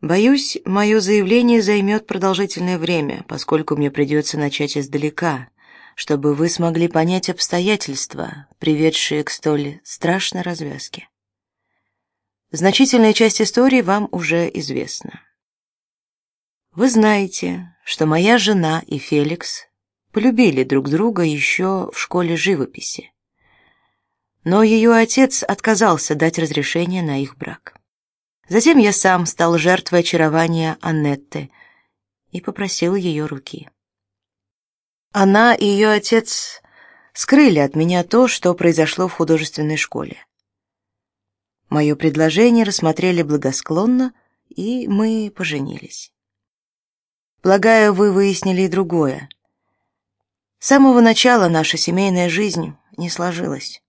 Боюсь, мое заявление займет продолжительное время, поскольку мне придется начать издалека, чтобы вы смогли понять обстоятельства, приведшие к столь страшной развязке. Значительная часть истории вам уже известна. Вы знаете, что моя жена и Феликс полюбили друг друга еще в школе живописи. Но ее отец отказался дать разрешение на их брак. Затем я сам стал жертвой очарования Аннетты и попросил ее руки. Она и ее отец скрыли от меня то, что произошло в художественной школе. Мое предложение рассмотрели благосклонно, и мы поженились. Полагаю, вы выяснили и другое. С самого начала наша семейная жизнь не сложилась.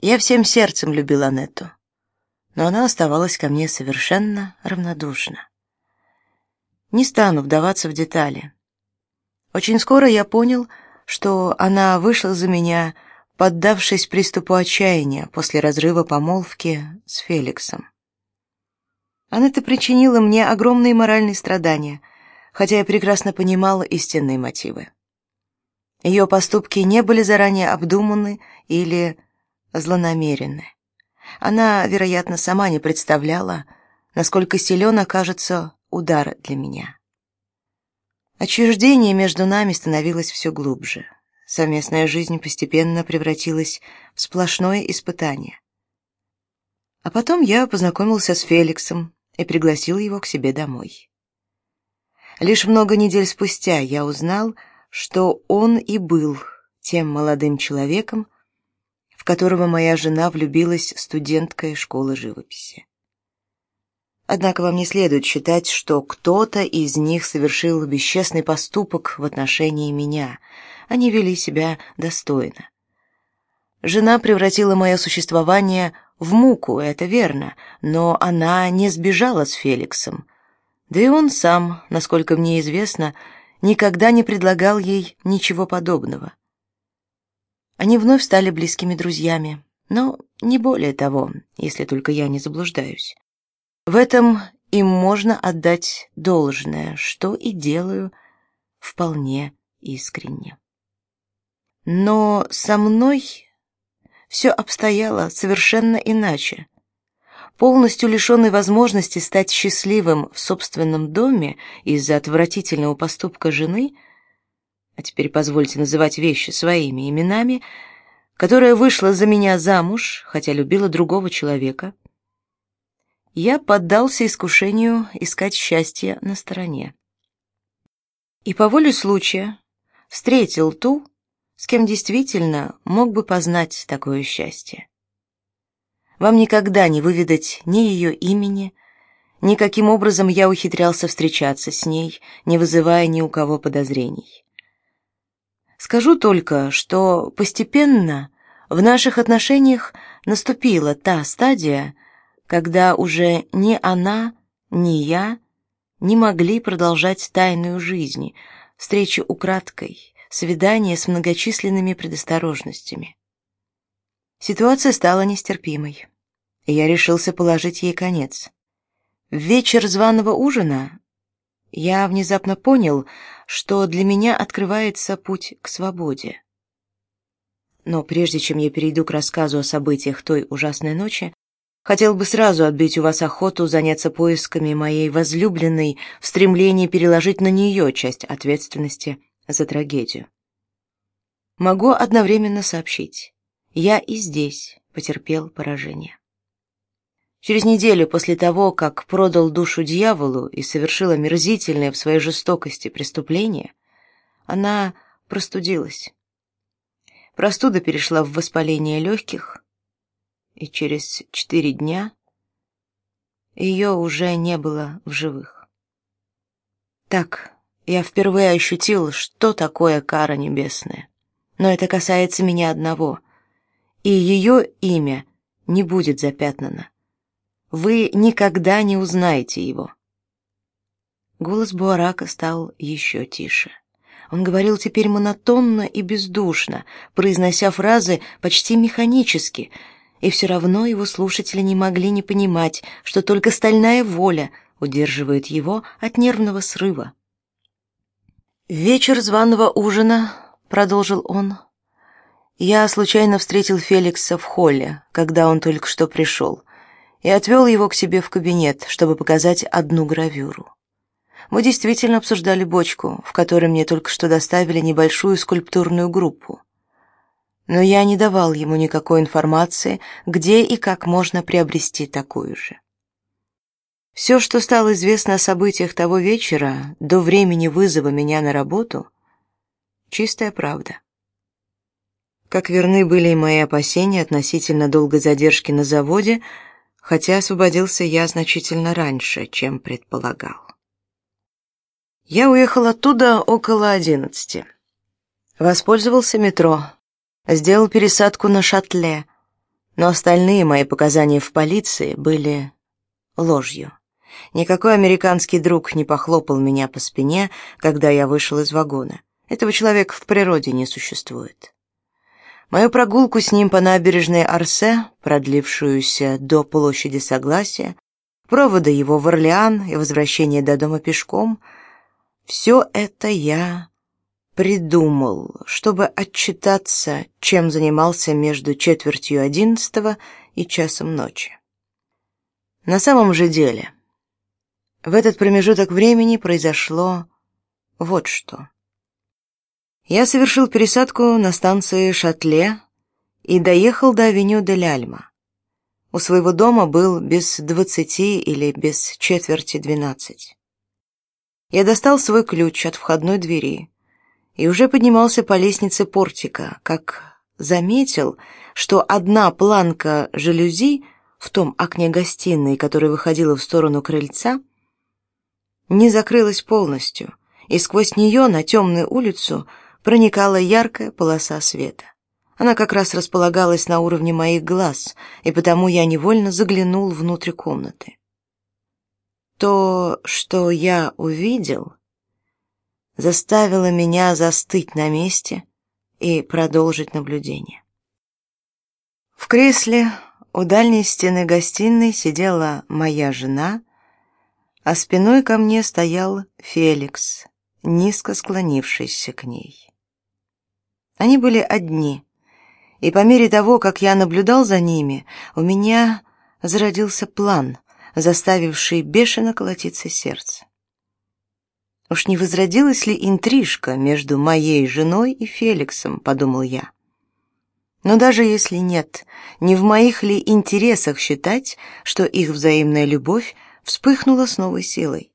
Я всем сердцем любила Анетту, но она оставалась ко мне совершенно равнодушна. Не стану вдаваться в детали. Очень скоро я понял, что она вышла за меня, поддавшись приступу отчаяния после разрыва помолвки с Феликсом. Анетта причинила мне огромные моральные страдания, хотя я прекрасно понимала истинные мотивы. Ее поступки не были заранее обдуманы или злонамеренны. Она, вероятно, сама не представляла, насколько силен окажется удар для меня. Отчуждение между нами становилось все глубже. Совместная жизнь постепенно превратилась в сплошное испытание. А потом я познакомился с Феликсом и пригласил его к себе домой. Лишь много недель спустя я узнал, что он и был тем молодым человеком, в которого моя жена влюбилась студенткой школы живописи. Однако вам не следует считать, что кто-то из них совершил бесчестный поступок в отношении меня. Они вели себя достойно. Жена превратила мое существование в муку, это верно, но она не сбежала с Феликсом. Да и он сам, насколько мне известно, никогда не предлагал ей ничего подобного. Они вновь стали близкими друзьями, но не более того, если только я не заблуждаюсь. В этом им можно отдать должное, что и делаю вполне искренне. Но со мной все обстояло совершенно иначе полностью лишенный возможности стать счастливым в собственном доме из-за отвратительного поступка жены, а теперь позвольте называть вещи своими именами, которая вышла за меня замуж, хотя любила другого человека, я поддался искушению искать счастье на стороне. И по воле случая встретил ту, с кем действительно мог бы познать такое счастье. Вам никогда не выведать ни ее имени, ни каким образом я ухитрялся встречаться с ней, не вызывая ни у кого подозрений. Скажу только, что постепенно в наших отношениях наступила та стадия, когда уже ни она, ни я не могли продолжать тайную жизнь, встречи украдкой, свидания с многочисленными предосторожностями. Ситуация стала нестерпимой, и я решился положить ей конец. В вечер званого ужина я внезапно понял, что для меня открывается путь к свободе. Но прежде чем я перейду к рассказу о событиях той ужасной ночи, хотел бы сразу отбить у вас охоту заняться поисками моей возлюбленной в стремлении переложить на нее часть ответственности за трагедию. Могу одновременно сообщить, я и здесь потерпел поражение. Через неделю после того, как продал душу дьяволу и совершил омерзительное в своей жестокости преступление, она простудилась. Простуда перешла в воспаление легких, и через четыре дня ее уже не было в живых. Так я впервые ощутил, что такое кара небесная. Но это касается меня одного, и ее имя не будет запятнано. Вы никогда не узнаете его. Голос Буарака стал еще тише. Он говорил теперь монотонно и бездушно, произнося фразы почти механически, и все равно его слушатели не могли не понимать, что только стальная воля удерживает его от нервного срыва. Вечер званого ужина, продолжил он. Я случайно встретил Феликса в холле, когда он только что пришел, и отвел его к себе в кабинет, чтобы показать одну гравюру. Мы действительно обсуждали бочку, в которой мне только что доставили небольшую скульптурную группу. Но я не давал ему никакой информации, где и как можно приобрести такую же. Все, что стало известно о событиях того вечера, до времени вызова меня на работу, чистая правда. Как верны были и мои опасения относительно долгой задержки на заводе, хотя освободился я значительно раньше, чем предполагал. Я уехал оттуда около одиннадцати. Воспользовался метро, сделал пересадку на шаттле, но остальные мои показания в полиции были ложью. Никакой американский друг не похлопал меня по спине, когда я вышел из вагона. Этого человека в природе не существует. Мою прогулку с ним по набережной Арсе, продлившуюся до площади Согласия, проводы его в Орлеан и возвращение до дома пешком, все это я придумал, чтобы отчитаться, чем занимался между четвертью одиннадцатого и часом ночи. На самом же деле, в этот промежуток времени произошло вот что. Я совершил пересадку на станции Шатле и доехал до авеню де Ляльма. У своего дома был без двадцати или без четверти двенадцать. Я достал свой ключ от входной двери и уже поднимался по лестнице портика, как заметил, что одна планка жалюзи в том окне гостиной, которая выходила в сторону крыльца, не закрылась полностью, и сквозь нее на темную улицу проникала яркая полоса света. Она как раз располагалась на уровне моих глаз, и потому я невольно заглянул внутрь комнаты. То, что я увидел, заставило меня застыть на месте и продолжить наблюдение. В кресле у дальней стены гостиной сидела моя жена а спиной ко мне стоял Феликс, низко склонившийся к ней. Они были одни, и по мере того, как я наблюдал за ними, у меня зародился план, заставивший бешено колотиться сердце. Уж не возродилась ли интрижка между моей женой и Феликсом, подумал я. Но даже если нет, не в моих ли интересах считать, что их взаимная любовь вспыхнула с новой силой.